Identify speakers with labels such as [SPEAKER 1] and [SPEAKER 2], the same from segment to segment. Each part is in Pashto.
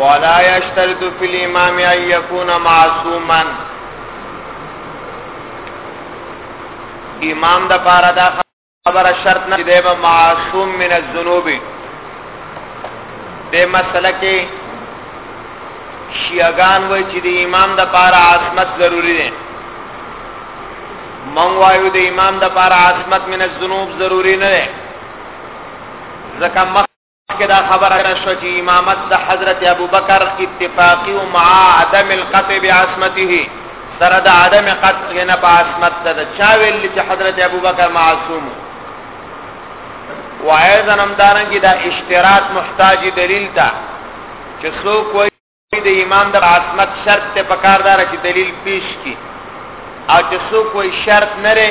[SPEAKER 1] ولا يشترط في الامام ان يكون معصوما امام د پاره دا خبره شرط نه دی به معصوم من الذنوب د مسله کې شیعاګان وای چې د امام د پاره عصمت ضروری دی من وایو د امام د پاره عصمت من الذنوب ضروری نه ده ځکه مخکې دا خبره شو چې امامت د حضرت ابوبکر اتفاقی او مع عدم القطع بعصمته سره د عدم قطع نه په عصمت ده چا ویل چې حضرت ابوبکر معصوم وایذنم دارنګي دا اشتراط محتاج دلیل ته چې څوک د امام د عصمت شرط ته پکار دار چې دلیل پیش کی او چې سو کوئی شرط نه لري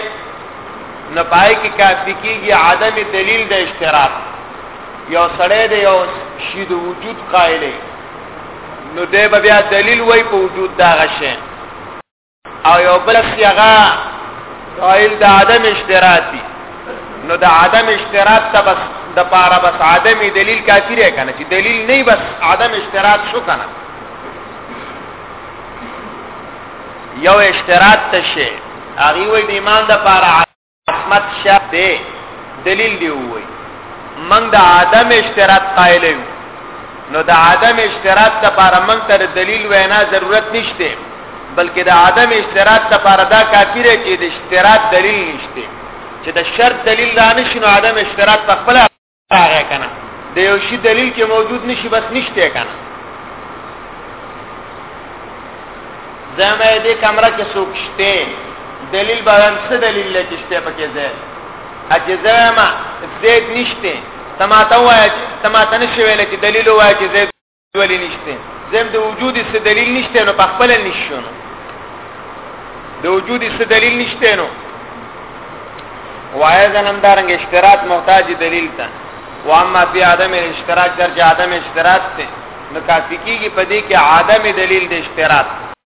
[SPEAKER 1] نه پای کې کافی کیږي عدم دلیل د اشتراک یو سړی دی یو شی د وجود قائل نو دی بیا دلیل وای په وجود دا غشه او یو بل صيغه قائل د عدم اشتراطي نو د عدم اشتراط ته بس د پاره بس عدم دلیل کافی دی کنه چې دلیل نه بس عدم اشتراط شو کنه یو اشتراط ته شي هغه وې د ایمان د پاره احمد شاه دی دلیل دی وای من د عدم اشتراط قائل یو نو د عدم اشتراط لپاره من ته دلیل وینا ضرورت نشته بلکې د عدم اشتراط لپاره دا کافی دی چې د اشتراط دلیل نشته چې د شرط دلیل را نشي نو عدم اشتراط په خپل هغه کنه د یو شی دلیل کې موجود نشي بس نشته کنه زمه دې کمره کې څوک شته دلیل باندې څه دلیل لکه شته پکې ده اجه زما زید نشته تماته وای تماته نشویل چې دلیل وای چې زید ولی نشته زم د وجود څه دلیل نشته نو په خپل نشو نو د وجود څه دلیل نشته نو وای زنم دارنګ اشتراط محتاج دلیل ته و اما فی عدم اشتراط در عدم اشتراط ته نو کافی کیږي په دې کې عدم دلیل د اشتراط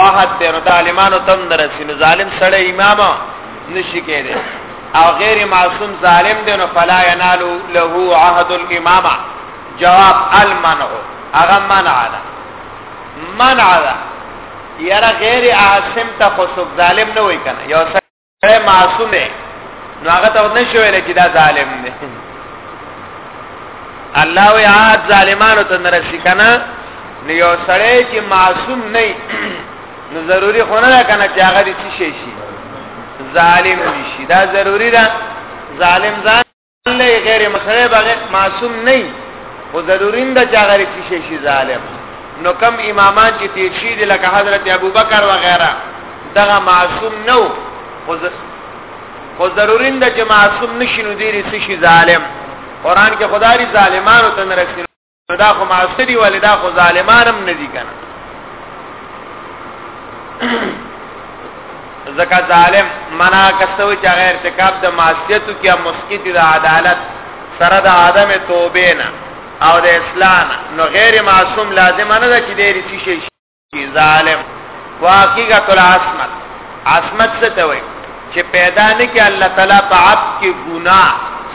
[SPEAKER 1] واحد دی نو ظالمانو تم درسي نو ظالم سړی امام نشي کېدی او غیر معصوم ظالم دی نو فلا ينال له عهد الامامه جواب المنع هغه منع ده منع ده یاره غیر عاصم ته خو ظالم نه وای کنه یو اے معصومه نو هغه ته نه شویل چې دا ظالم دی الله وی عاد ظالمانو ته نرسی کنه نو یو سړی چې معصوم نه نو ضروری خو نه کنه چې هغه دې شي شي ظالم شي دا ضروری ده ظالم ځان الله غیر مسره بغیر معصوم نه او ضرورین د چا غیر شي شي ظالم نو کم امامان چې تیر شي دي لکه حضرت ابوبکر و غیره دغه معصوم نه او خو ضرورین د چې معصوم نشینو دي شي ظالم قران کې خدای ظالمانو ته نه رسي دا خو معاشري والدا خو ظالمانم نه دي کنه زکه ظالم منا کسو چې غیر ارتکاب د معصیتو کې مسکیت د عدالت سره د عدم توبې نه او د اسلام نو غیر معصوم لازم نه ده چې دې رسی شي ظالم واقعا کل عصمت عصمت څه ته وایي چې پیدا نه کې الله تعالی په عبد کې ګناه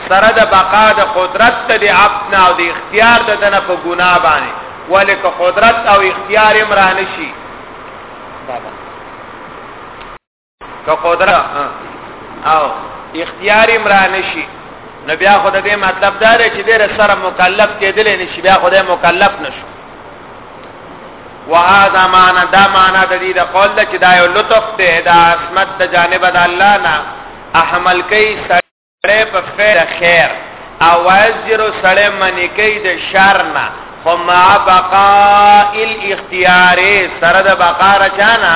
[SPEAKER 1] سره د بقا د قدرت ته د عبد نه او د اختیار د دنه په ګناه باندې ولې که قدرت او اختیار امرانه شي بابا که قدرت او اختیار امران شي نو بیا خو د دې مطلب دا دی چې ډېر سره مکلف کېدل نه شي بیا خو د مکلف نشو وهذا معنا دا معنا د دې د قول چې دا یو لطف دی دا عصمت د جانب د الله نه احمل کوي سړی په فعل خیر او وزیر سړی منی کوي د شر نه خو مع بقاء الاختيار سره د بقا رچانا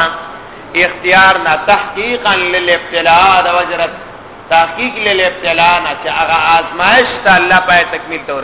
[SPEAKER 1] اختیار نه تحقیقا للابتلاء د وجرت تحقیق للابتلاء نه چې هغه آزمائش ته الله پای تکمیل تور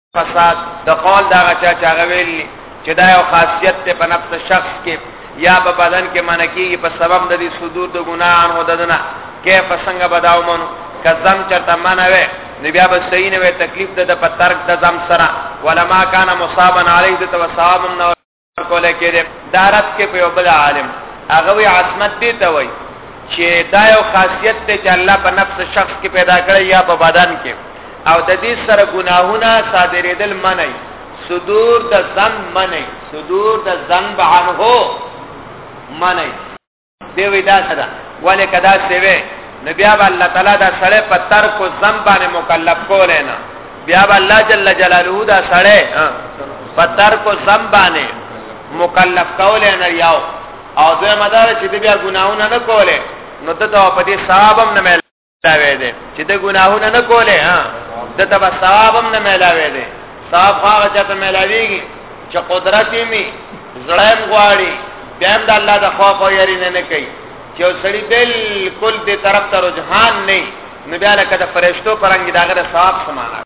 [SPEAKER 1] فساد د قول دا غچا چا غویل چې دا یو خاصیت ته په نفس شخص کې یا په بدن کې منکی په سبب د دې صدور د ګناه او ددنه کې په څنګه بداو مونږ کزم چرته منوي نو بیا به صحیح نه وي تکلیف ده په ترک د زم سره ولما کان مصابن علیه د ثواب کوله کې ده دارت کې په بل عالم هغه وی عصمت دی ته وای چې دا یو خاصیت دی چې الله په نفس شخص کې پیدا کړی یا په بدن کې او د دې سره ګناهونه صادرېدل منای صدور د ذنب منای صدور د ذنب عنه منای دی وی دا سره ولې کدا سیوی نو بیا به الله تعالی دا سړی په ترک او ذنب باندې مکلف کول نه بیا به الله جل جلاله دا سړی په ترک او ذنب باندې مکلف کول نه یاو او دوی مدار چې بیا ګناونه نه کوله نو دته په دې ثواب هم نه دا وې دي چې د ګناهونه نه کولې ها د تبا ثواب هم نه ملاوي دي ثواب هغه چاته ملاويږي چې قدرت می زړم غواړي دیم د الله د خوف او یری نه نه کوي چې سړی بالکل دې طرف ته رجحان نه نو بیا لکه د فرشتو پرنګ داغه ثواب سمانه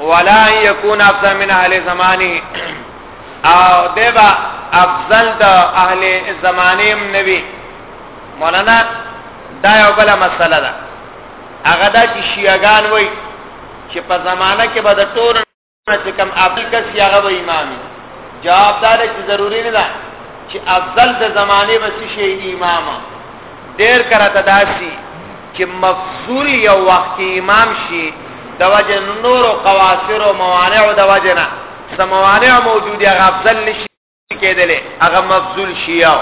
[SPEAKER 1] ولا يكون افضل من اهل زمانه او دیبا افضل د اهل زمانه نبی مولانا دا یو بل مسله ده هغه دا چې شیعاګان وای چې په زمانہ کې به د ټول چې کوم افضل کس یا غو امامي جواب دار چې ضروری نه ده چې افضل د زمانه بس شي امام ډیر کرا تداسي چې مفضول یو وخت امام شي د وجه نور او قواصر او موانع او د وجه نه سموانع موجوده غفضل نشي کېدلې هغه مفضول شیاو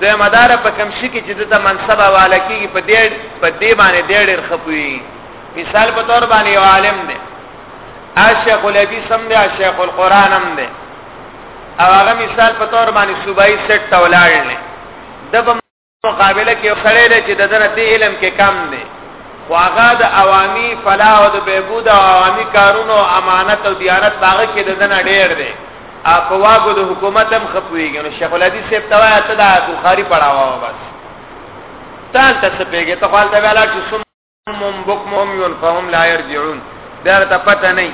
[SPEAKER 1] دوی مدار په کم شي کې چې د منصب حواله کیږي په دې په دې باندې ډېر ډېر خپوي مثال په تور باندې یو عالم دی اشیخ الحدیث هم دی اشیخ القرآن هم دی او هغه مثال په تور باندې صوبایي سټ تولاړل ده مقابله کې سړی دی چې د دنه دی علم کې کم دی خو هغه د عوامي فلاح او د بهبود او عوامي کارونو امانت او دیانت هغه کې د دنه ډېر دی اقواګو د حکومت هم خپويږي نو شیخ الحدیث صاحب توا ته د بخاری پڑھاوا بس تان ته څه پیګه ته خپل ته ویلا چې هم بکم هم یون فهم لا يرجعون دا ته پته نه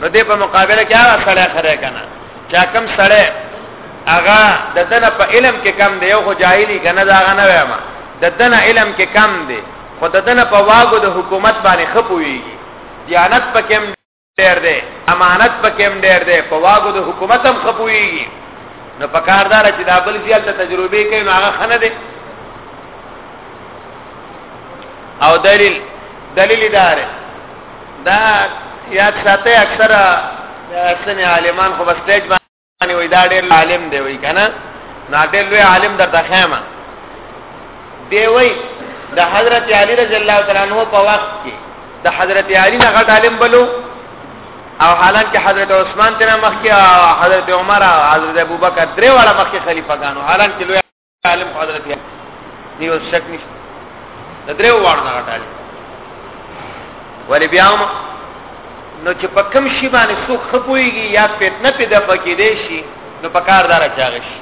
[SPEAKER 1] نو دې په مقابله کې هغه سړی خره کنه چا کم سړی هغه د دنه په علم کې کم دی یو خو جاهلی کنه دا هغه نه وایم د دنه علم کې کم دی خو د دنه په واګو د حکومت باندې خپويږي دیانت پکې ډېر دی امانت پکې هم ډېر دی په واګو د حکومت هم خپويږي نو په کاردار چې دا بل ځل ته تجربه کوي نو هغه خنه دی او دلیل دلیل دار دا یاد ساته اکثره اصلي عالمان خو بس تیج باندې وای دا ډېر عالم دی وای کنه نا ډېر لوی عالم درته خیمه دی وای د حضرت علی رضی الله تعالی عنہ په وخت کې د حضرت علی نه غټ عالم بلو او حالانکه حضرت عثمان تینا مخکې حضرت عمر حضرت ابوبکر درې واړه مخکې خلیفګانو حالانکه لوی عالم حضرت یې دیو شک نشته د درو وړ نه غټاله ولی بیا هم نو چې په کم شی باندې څوک خپويږي یا فتنه پیدا پکې دی شي نو په کار دار چاغ شي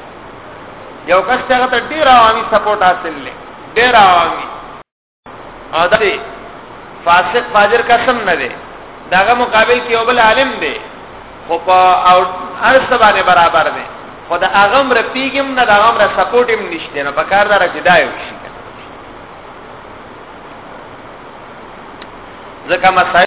[SPEAKER 1] یو کس هغه ته ډیر عوامي سپورټ حاصل لې ډیر عوامي او دا دی فاسق فاجر قسم نه دی داغه مقابل کې یو بل عالم دی خو په او هر څه باندې برابر دی خو دا هغه مر پیګم نه دا هغه مر سپورټ هم نشته نه په کار دره جدا یو شي ځکه مسائل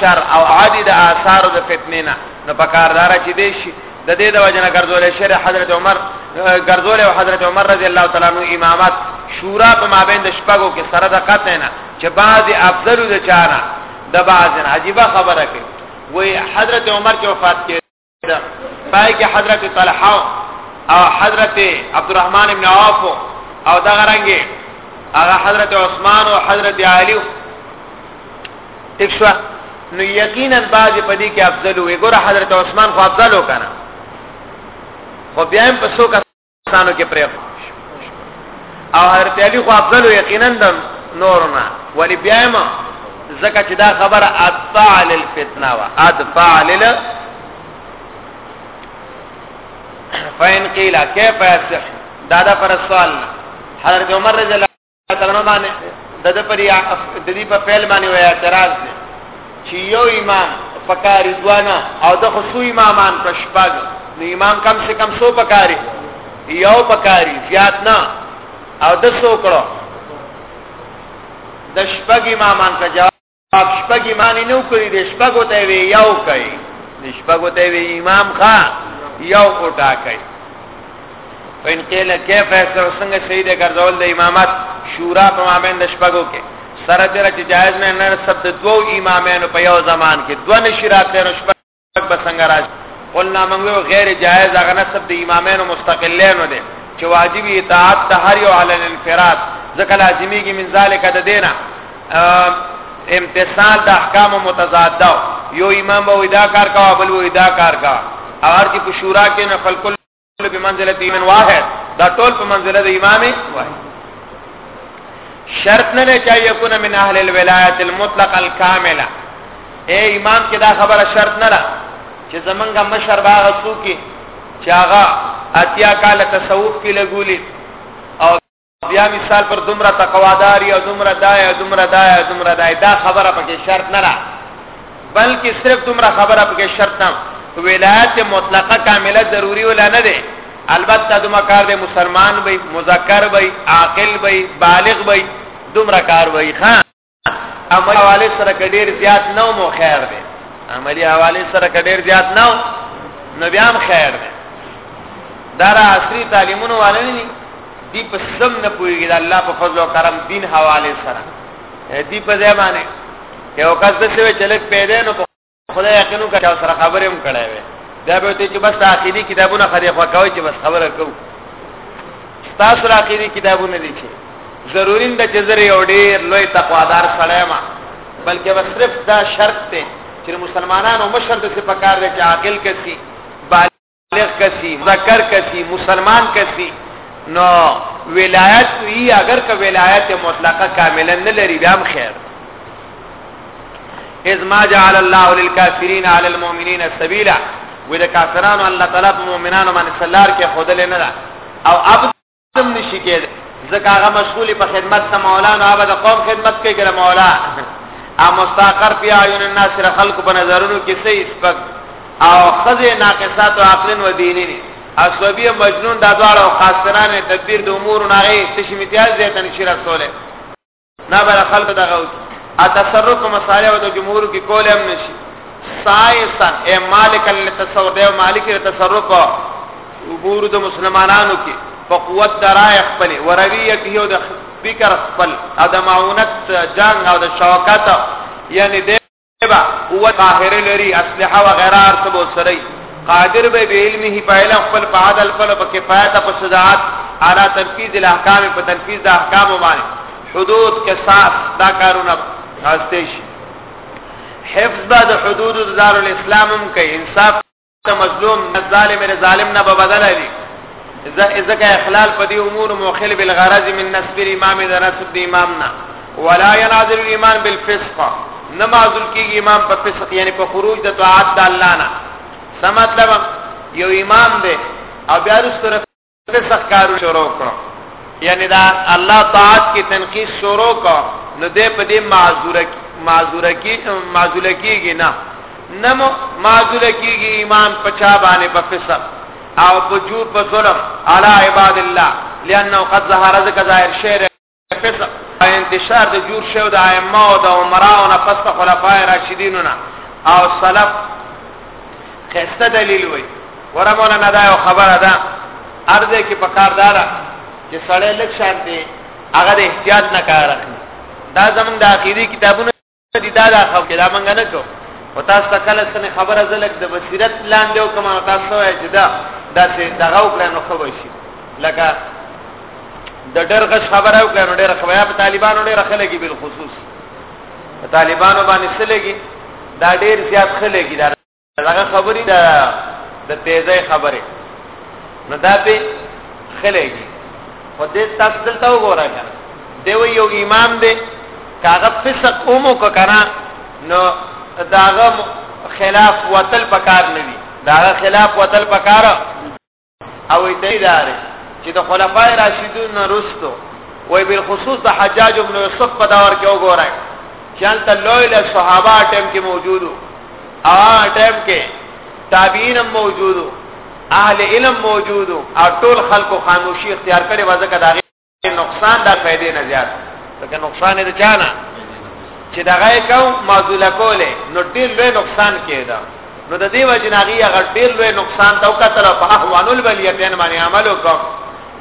[SPEAKER 1] شر او عادي د آثار د فتنې نه نو په کاردار چې دی شي د دې د وجنه ګرځول شر حضرت عمر ګرځول او حضرت عمر رضی الله تعالی عنہ امامت شورا په مابین د شپږو کې سره د قطع نه چې بعض افضل د چانه د بعض عجیب خبره کوي وای حضرت عمر چې وفات کړي پای کې حضرت طلحه او حضرت عبدالرحمن ابن عوف او دا غرانګي هغه حضرت عثمان او حضرت علی تښوا نو یقینا باج په دې کې افضل وي ګوره حضرت عثمان خو افضل وکنه خو بیا هم په څو سانو کې پرې او حضرت علی خو افضل یقینا د نورنا ولی بیا ما زکه چې دا خبره ادفع للفتنه وا ادفع لل فین قیل کیف یصح دا دا پر سوال حضرت عمر رضی ترنو باندې د د پر یا د دې په فعل باندې وای اعتراض دی چې یو امام پکاري دوانا او د خصو امامان په شپږ نو امام کم سے کم سو پکاري یو پکاري زیات نه او د سو کړو د شپږ امامان کا جواب اپ شپږ ایمان نه وکړي د شپږو ته وی یو کوي د شپږو ته وی امام ښا یو کوټا کوي ان قیل کیف ایسر څنګه شهید ګرځول د امامت شورا په مابین د شپږو کې سره دره چې جایز نه نه سب د دوو امامانو په یو زمان کې دوه نشرات له شپږ به څنګه راځي قلنا موږ یو غیر جائز هغه نسب د امامینو مستقلینو دی چې واجب اطاعت د هر یو علی الانفراد ځکه لازمی کی من ذالک د دینه امتصال د احکام متضاد دا یو امام به ودا کار کا بل ودا کار کا اور چې په شورا کې نه خلق په منزله ایمان واحد دا ټول په منزله د امام واحد شرط نه چا یکون من اهل الولایت المطلق الكامله اے امام کې دا خبره شرط نه ده چې زمونږه مشر باغ سو کې چې هغه اتیا کال تصوف کې لګولې بیا مثال پر دومره تقواداری او دومره دای او دومره دای او دومره دای دا خبره پکې شرط نه را بلکې صرف دومره خبره پکې شرط نه ولایت مطلقه کامله ضروری ولا نه ده البته دومره کار دی مسلمان وي مذکر وي عاقل وي بالغ وي دومره کار وي ها عملی حواله سره کډیر زیات نو مو خیر دی عملی حواله سره کډیر زیات نو نو بیا هم خیر دی دا را عصري تعلیمونو والے نه دي په سم نه پويږي د الله په فضل او کرم دین حواله سره دي په ځای باندې یو کس د څه چلک پیدا نو خدای یقینو کړه سره خبرې هم کړې وې دا به ته چې بس عقيدي کتابونه خدای خو کوي چې بس خبره کو تاسو عقيدي کتابونه دي چې ضروري ده چې زری او ډیر لوی تقوادار سره ما بلکې بس صرف دا شرط ته چې مسلمانانو مشر ته پکار دي چې عاقل کسي بالغ کسی ذکر کسی مسلمان کسی نو ولایت وی اگر که ولایت مطلقه کاملا نه لري بیا هم خیر اذ ما جعل الله للكافرين على المؤمنين سبيلا ودا کافرانو الله تعالی مؤمنانو باندې سلار کې خودل نه او اب تم نشي کېد ځکه هغه مشغول په خدمت ته مولا نو هغه د قوم خدمت کوي ګره مولا ا مستقر پی عیون الناس را خلق په نظرونو کې سي سپک او خزه ناقصات او عقل و دیني نه اسوبی مجنون دا دواړو خاصرانه تدبیر د امور نه غي تشمیتیاز دې تنشیر رسوله نه بل خلق دا غو اتصرف مصالح او د جمهور کې کول هم نشي سایسن اے مالک للتصرف دی مالک للتصرف عبور د مسلمانانو کې په قوت درای خپل ورویه کې او د فکر خپل او د معاونت جنگ او د شوکت یعنی با قوت قاهر لري اسلحه و غیره ارته بو سره قادر به به علمه په علم خپل په عدل خپل په کفایت په شجاعت اعلی تنفیذ الاحکام په تنفیذ د احکام باندې حدود کې ساس دا کارونه استیش حفظ د حدود دار الاسلام کوي انصاف ته مظلوم نه ظالم نه ظالم نه به بدل علي ځکه اخلال په دې امور موخل بالغرض من نسب الامام د نسب د امام نه ولا يناظر الايمان بالفسق نمازل کیږي امام په فسق یعنی په خروج د طاعت د الله نه سم مطلب یو امام دی او بیا رسول فسق کارو شروع کړو یعنی دا الله طاعت کی تنقیص شروع کو نو دې په دې معذور کی معذور کی معذور کیږي نه نمو معذور کیږي ایمان پچا باندې په فسق او په جور په ظلم علی عباد الله لانه قد ظهر ذکر ظاهر شعر انتشار د جور شو د ائمه او د عمرا او نفس خلفای راشدینو نه او سلف خسته دلیل وای ور مولانا دا یو خبره ده ارزه کې پکار دارا چې سړی لک شانتي هغه د احتیاط نه کار اخلي دا زمونږ د عقیدی کتابونو دي دا دا خو کې دا مونږ نه کو او تاسو ته کله څه خبره زلک د بصیرت لاندې او کومه تاسو یې چې دا داسې دغه وکړه نو خو شي لکه د ډرغه خبره وکړه نو ډېر خبره په طالبانو ډېر خلګي بل خصوص طالبانو باندې سلګي دا ډېر زیات خلګي دا هغه خبرې دا د تیزه خبره نو دا به خلېږي خو دې تاسو دلته وګورئ کنه دی یو امام دی کاغه فسق اومو کو کنه نو داغه خلاف وتل پکار نه دي داغه خلاف وتل پکار او دې داري چې د خلفای راشدون نه رسټو وای بل خصوص د حجاج ابن یوسف په دور کې وګورای چې انت لوی له صحابه ټیم کې موجودو او ټیم کې تابعین موجودو اهل علم موجودو او ټول خلکو خاموشي اختیار کړي وځکه دا نقصان دا فائدې نه زیات ځکه نقصان دې چانه چې دا غي کو معذوله کوله نو ډیر لوی نقصان کېده نو د دې وجناغي هغه ډیر لوی نقصان ته وکتل په احوان البلیتین باندې عمل وکړ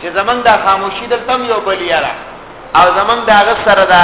[SPEAKER 1] چې زمنګ دا خاموشي دلته یو بلیاره او زمنګ دا غسر دا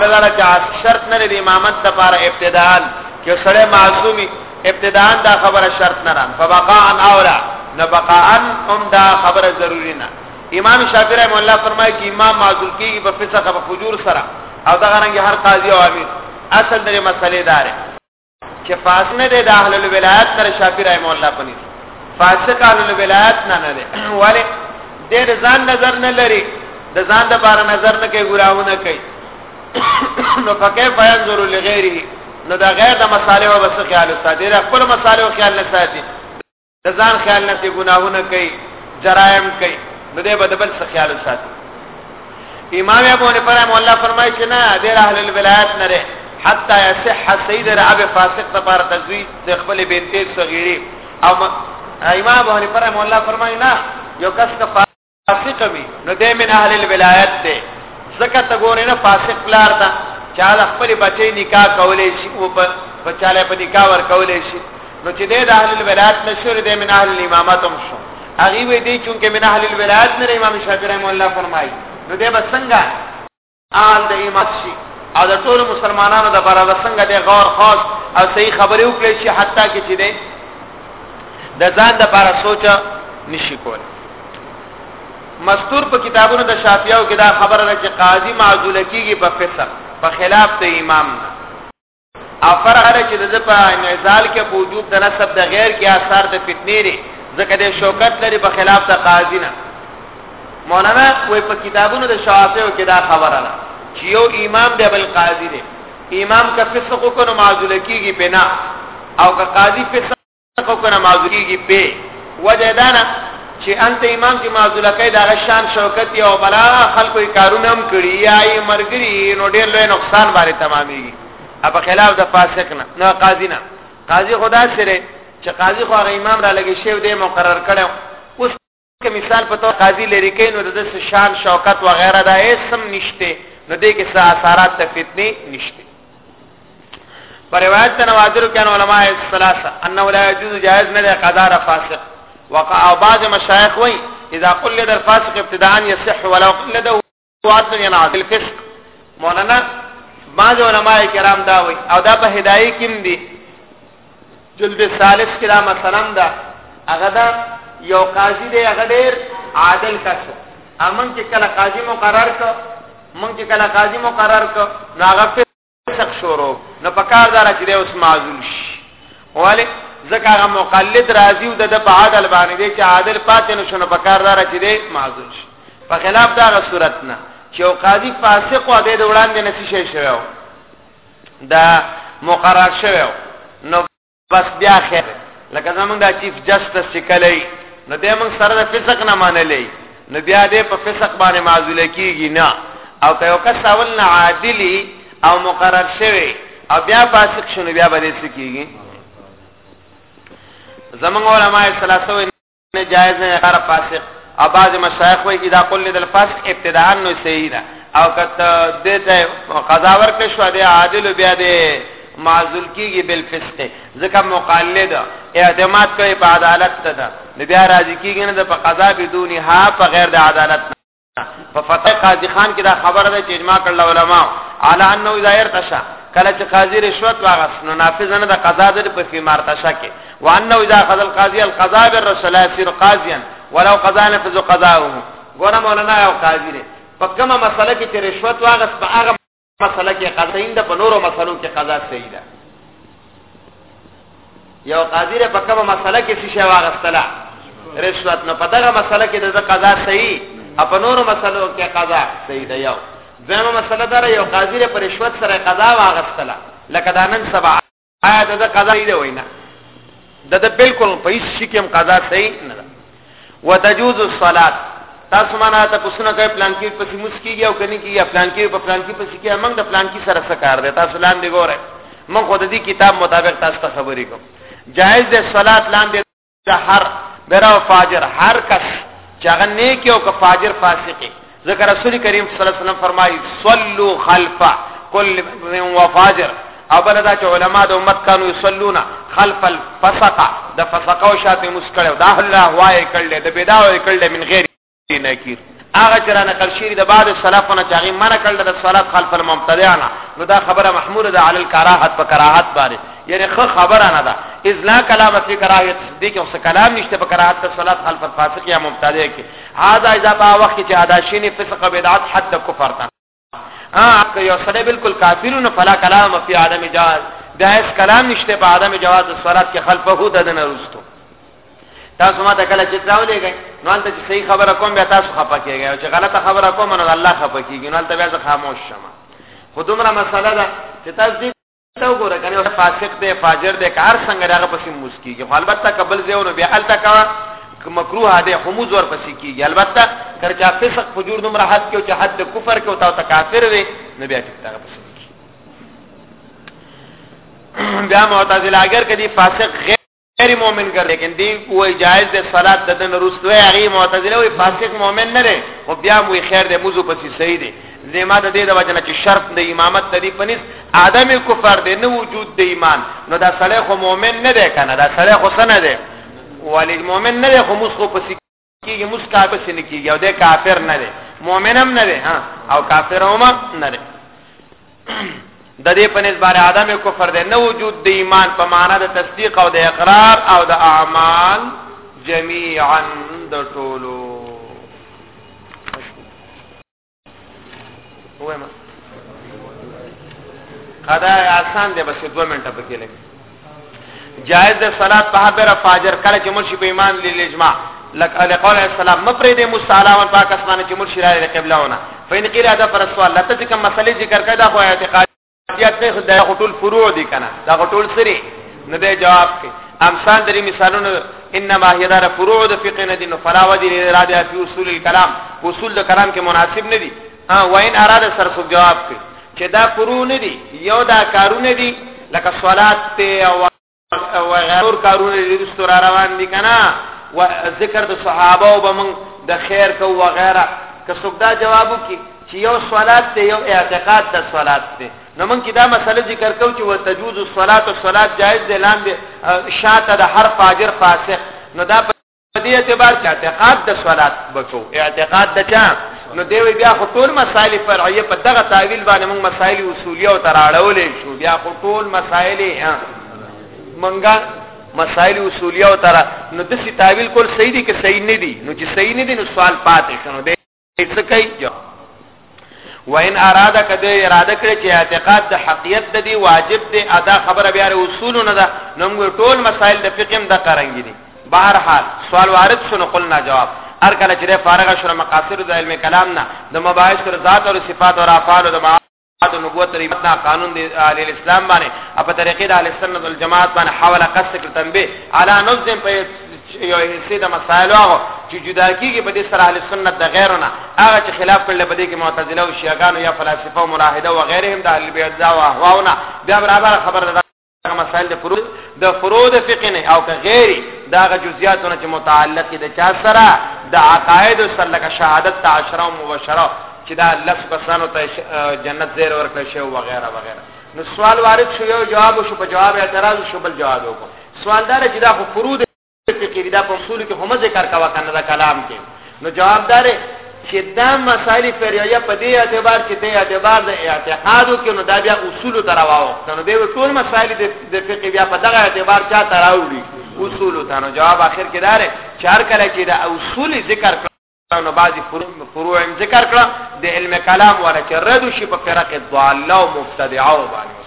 [SPEAKER 1] لاره چې شرط نه لري امامت د پاره ابتداء چې سره معصومي ابتداء دا خبره شرط نه ران فبقاء اولا نبقاء هم دا خبره ضروری نه امام شافعی رحم الله فرمایي چې امام معذور کیږي په فسق او فجور سره او دا غره هر قاضي او امیر اصل دغه مسلې دار چې فاسنه ده د اهل الولایت تر شافعی رحم الله پني فاسق اهل الولایت نه نه ده ولی دې ځان نظر نه لري د ځان د بار نظر نه کوي ګراونه کوي نو فقې فینظر لغیره نو دا غیر د مصالح او بس خیال ساتي د خپل مصالح او خیال نه ساتي د ځان خیال نه چې ګناهونه کوي جرایم کوي نو دې به د بل څه خیال وساتي امام ابو حنیفه رحمه الله فرمایي چې نه د اهل الولایت نه لري حتی یصح سید رعب فاسق لپاره تزویج د خپل بنت صغیری او امام ابو حنیفه رحمه الله فرمایي نه یو کس کا فاسق وي نو د من اهل الولایت دی زکه ته ګورې نه فاسق پلار ده چاله خپل بچي نکاح کولې شي او په چاله په نکاح ور کولې شي نو چې د اهل الولایت نشور دی من اهل الامامت هم شو هغه وی دی چې من اهل الولایت نه امام شافعی رحم الله فرمایي نو دی بسنګا آل د ایمت شي او د ټول مسلمانانو د برابر څنګه د غور خاص او صحیح خبرې وکړي چې حتی کې چې ده د ځان د لپاره سوچ نشي کول مستور په کتابونو د شافعیو کې دا خبره ده چې قاضي معذول کیږي په فسق په خلاف د امام نه او فرع له چې د په انعزال کې په وجود د نسب د غیر کې آثار د فتنې لري ځکه د شوکت لري په خلاف د قاضي نه مولانا وې په کتابونو د شوافیو کې دا خبره ده چې یو امام دی بل قاضي دی امام کا فسق کو نو معذول کیږي بنا او کا قاضي فسق کو کنه معذوریږي په وجه دا نه چې انت امام چې معذوله کوي دا شان شوکت او بلا خلکو کارونه هم کړی یا یې مرګري نو ډېر لوی نقصان باندې تمامېږي په خلاف د فاسق نه نه قاضي نه قاضي خدا سره چې قاضي خو هغه امام را لګي شیو دې مقرر کړو که مثال په تو قاضي لري کین نو د شان شوکت و غیره دا اسم نشته نو دې کې څه اثرات ته فتنه نشته پر روایت ته نوادر کین علماء الثلاثه انه لا يجوز جائز نه ده قدار فاسق وقع بعض مشایخ وای اذا قلد الفاسق ابتداء يصح ولو قلده واصل یعنی عادل فسق مولانا بعض علماء کرام دا وایي او دا په هدايه کې دي جلد ثالث کې دا مثلا دا هغه دا یو قاضي دی هغه ډیر عادل کس امن کې کله قاضي مقرر کړ مونږ چې کله قاضي مقرر کړ نو هغه فسق شروع نو په کار دار چې دی اوس معذول شي ولی ځکه هغه مقلد راضی او د په عادل باندې دی چې عادل پاتې نه شونه په کار دار چې دی معذول شي په خلاف دا غ صورت نه چې او قاضي فاسق و دی د وړاندې نسی شي شوی دا مقرر شوی نو بس بیا خیر لکه زمونږ د چیف جسټس چې کلی نو د موږ سره د فسق نه منلې نو بیا دې په فسق باندې معذول کیږي نه او که یو کس اول نه عادلی او مقرر شوی او بیا فاسق شونه بیا به دې سکیږي زمونږ علماء ثلاثه نه جایز نه غیر فاسق او بعض مشایخ وایي چې دا قول لیدل فاسق ابتداء نو صحیح ده او کته دې ته قضا ورکړ شو دې عادل بیا دې معذول کیږي بل فسق ځکه مقلد اعتماد کوي په عدالت ته ده بیا راضي کیږي نه په قضا بدون ها په غیر د عدالت په فتح قاضی خان کې دا خبره ده چې اجماع کړل علما علی انه اذا ارتشا کله چې قاضی رشوت واغس نو نافذ نه د قضا د په فی مرتشا کې وانه اذا قضى القاضي القضاء بالرسول يصير قاضيا ولو قضا نفذ قضاءه ګوره مولانا یو قاضی دی په کومه مسله کې چې رشوت واغس په هغه مسله کې قضاین ده په نورو مسلو کې قضا صحیح ده یو قاضی په کومه مسله کې څه شی واغستله رشوت نه په دغه مسله کې د قضا صحیح په نورو مسلو کې قضا صحیح ده یو زمو مسله دار یو قاضی پر رشوت سره قضا واغستله لکه دانن سبا آیا د قضا دی وینا د د بالکل په هیڅ شي کې قضا صحیح نه ده وتجوز الصلاه تاسو معنا ته پوښتنه کوي پلان کې پسې مسکیږي او کني کې یا پلان کې په پلان کې پسې کې موږ د پلان کې سره څه کار دی تاسو لاندې ګوره موږ خو د دې کتاب مطابق تاسو ته خبرې کوم جائز ده صلات لاندې ته هر بر او فاجر هر کس چې هغه نیک او که فاجر فاسق ذکر رسول کریم صلی الله علیه وسلم فرمایي صلو خلف کل و فاجر او بل دا چې علما د امت کانو یصلون خلف الفسق د فسق او شاته مسکړو دا الله وای کړل د بدعو کړل من غیر نکیر هغه چې را نقل شوی د بعد سلفونه چې هغه منع کړل د صلات خلف المبتدعنا نو دا خبره محموله ده علی الکراهت په کراهت باندې یعنی خو خبره نه ده اذ لا کلام فی کراهت دې کې اوس کلام نشته په کراهت ته صلات خلف الفاسق یا مبتدع کې هاذا اذا با وخت چې ادا شینه فسق بدعت حد کفر ته ها که یو سړی بالکل کافرون فلا کلام فی عدم جواز دا اس کلام نشته په عدم جواز الصلات کې خلفه د نه رستو تاسو ما ته کله چې راولېږئ نو انت چې صحیح خبره کوم بیا تاسو خپه کېږئ او چې غلطه خبره کوم نو الله خپه کېږي نو انت بیا خاموش شمه خو دومره مسله ده چې تاسو ته وګوره کنه یو فاسق دی فاجر دی که هر څنګه دی هغه پسې لمونځ کېږي خو البته که بل ځای و نو بیا هلته کوه که مکروه دی خو لمونځ ورپسې کېږي البته که چا فسق فجور دومره حد کې او چې حد د کفر کې او تا ورته کافر وې نو بیا ټیک هغه پسې کېږي بیا معتزله اګر که دی فاسق غیر غیر مؤمن ګر لیکن دی کوی جائز ده صلات د دن رستو هغه معتزله وی فاسق مؤمن نه ده خو بیا مو خیر ده موضوع پسې صحیح ده زما د دې د وجنه چې شرط د امامت د دې پنځ عدم کفر ده نه وجود د ایمان نو دا صلی خو مؤمن نه ده کنه دا صلی خو سنه ده ولی مؤمن نه ده خو موږ خو پسې کیږي مسکا به سن کیږي او د کافر نه دی مؤمنم نه دی ها او کافر هم نه دی د دې په نسبت عدم کفر دی نه وجود د ایمان په معنا د تصدیق او د اقرار او د اعمال جميعا د ټولو وایم قضا آسان دی بس 2 منټه پکې لګي جائز ده صلات په هر فاجر کله چې مرشي په ایمان لیل اجماع لك لقول السلام مفرد مستعلا و پاک اسمان چې مرشي را قبله ونه فین قیل هذا پر سوال لته چې کوم مسلې ذکر کړه دا خو اعتقاد زیات نه خدای غټول فروع دي کنه دا غټول سری نه دی جواب کې امثال درې مثالونه انما هي دار فروع د فقه نه دي نو فلا ودي را دي په اصول الكلام اصول د کلام کې مناسب نه دي ها وین اراده سر سو جواب کې چې دا فروع نه دي یو دا کارونه دي لکه صلات ته او او غیر کارونه دې رستور روان دي کنه و ذکر د صحابه او بمن د خیر کو و غیره که څوک دا جوابو کی چې یو صلات ته یو اعتقاد د صلات ته نو موږ کی دا مسله ذکر کو چې وتجوز الصلات والصلات جائز دي لاندې شاته د هر فاجر فاسق نو دا په دې اعتبار چې اعتقاد د صلات بچو اعتقاد د چا نو دی بیا خو ټول مسائل فرعیه په دغه تعویل باندې موږ مسائل اصولیه او تراړولې شو بیا خو ټول مسائل منګه مسائل اصولیه او تر نو د سی تعویل کول صحیح دي که صحیح نه دي نو چې صحیح نه دي نو سوال پاتې شنو څه کوي وان اراده کده اراده کړی چې اعتقاد د حقیقت د دی واجب دی ادا خبره بیا اصول نه ده نو موږ ټول مسائل د فقه هم د قرنګ دي بهر حال سوال وارد شنو قلنا جواب هر کله چې فارغ شوه مقاصد د علم کلام نه د مباحث ذات او صفات او افعال او د نبوت ریبت نه قانون دی اهل الاسلام باندې په طریقې د اهل سنت والجماعت باندې حواله قص کړ تنبیه علی نظم په یو حصے د مسائل هغه چې جدا کیږي په دې سره اهل سنت د غیرونه هغه چې خلاف کړل په دې کې معتزله او شیعاګان یا فلاسفه او ملاحده او غیرهم د اهل بیت دا او اهواونه بیا برابر خبر ده هغه مسائل د فروع د فروع د فقه نه او که غیر دا غ جزئیاتونه چې متعلق دي چا سره د عقاید سره لکه شهادت تعشره او مبشره چې دا لفظ کسانو ته جنت زیر ورکړي شی او وغیرہ وغیرہ نو سوال وارد شو یو جواب شو په جواب اعتراض شو بل جواب وکړو سوالدار چې دا خو فروع فقهي دا په اصول کې هم ذکر کوا کنه دا کلام کې نو جوابدار چې دا مسائل فریعه په دې اعتبار چې ته اعتبار د اعتقاد کې نو دا بیا اصول تراواو نو به ټول مسائل د فقه بیا په دغه اعتبار چا تراوړي اصول ته نو جواب اخر کې دار چار کله چې دا اصول ذکر نو بعضی فروع ذکر کړه د علم کلام ولا چې رد شي په فرق الضاله او مبتدعه باندې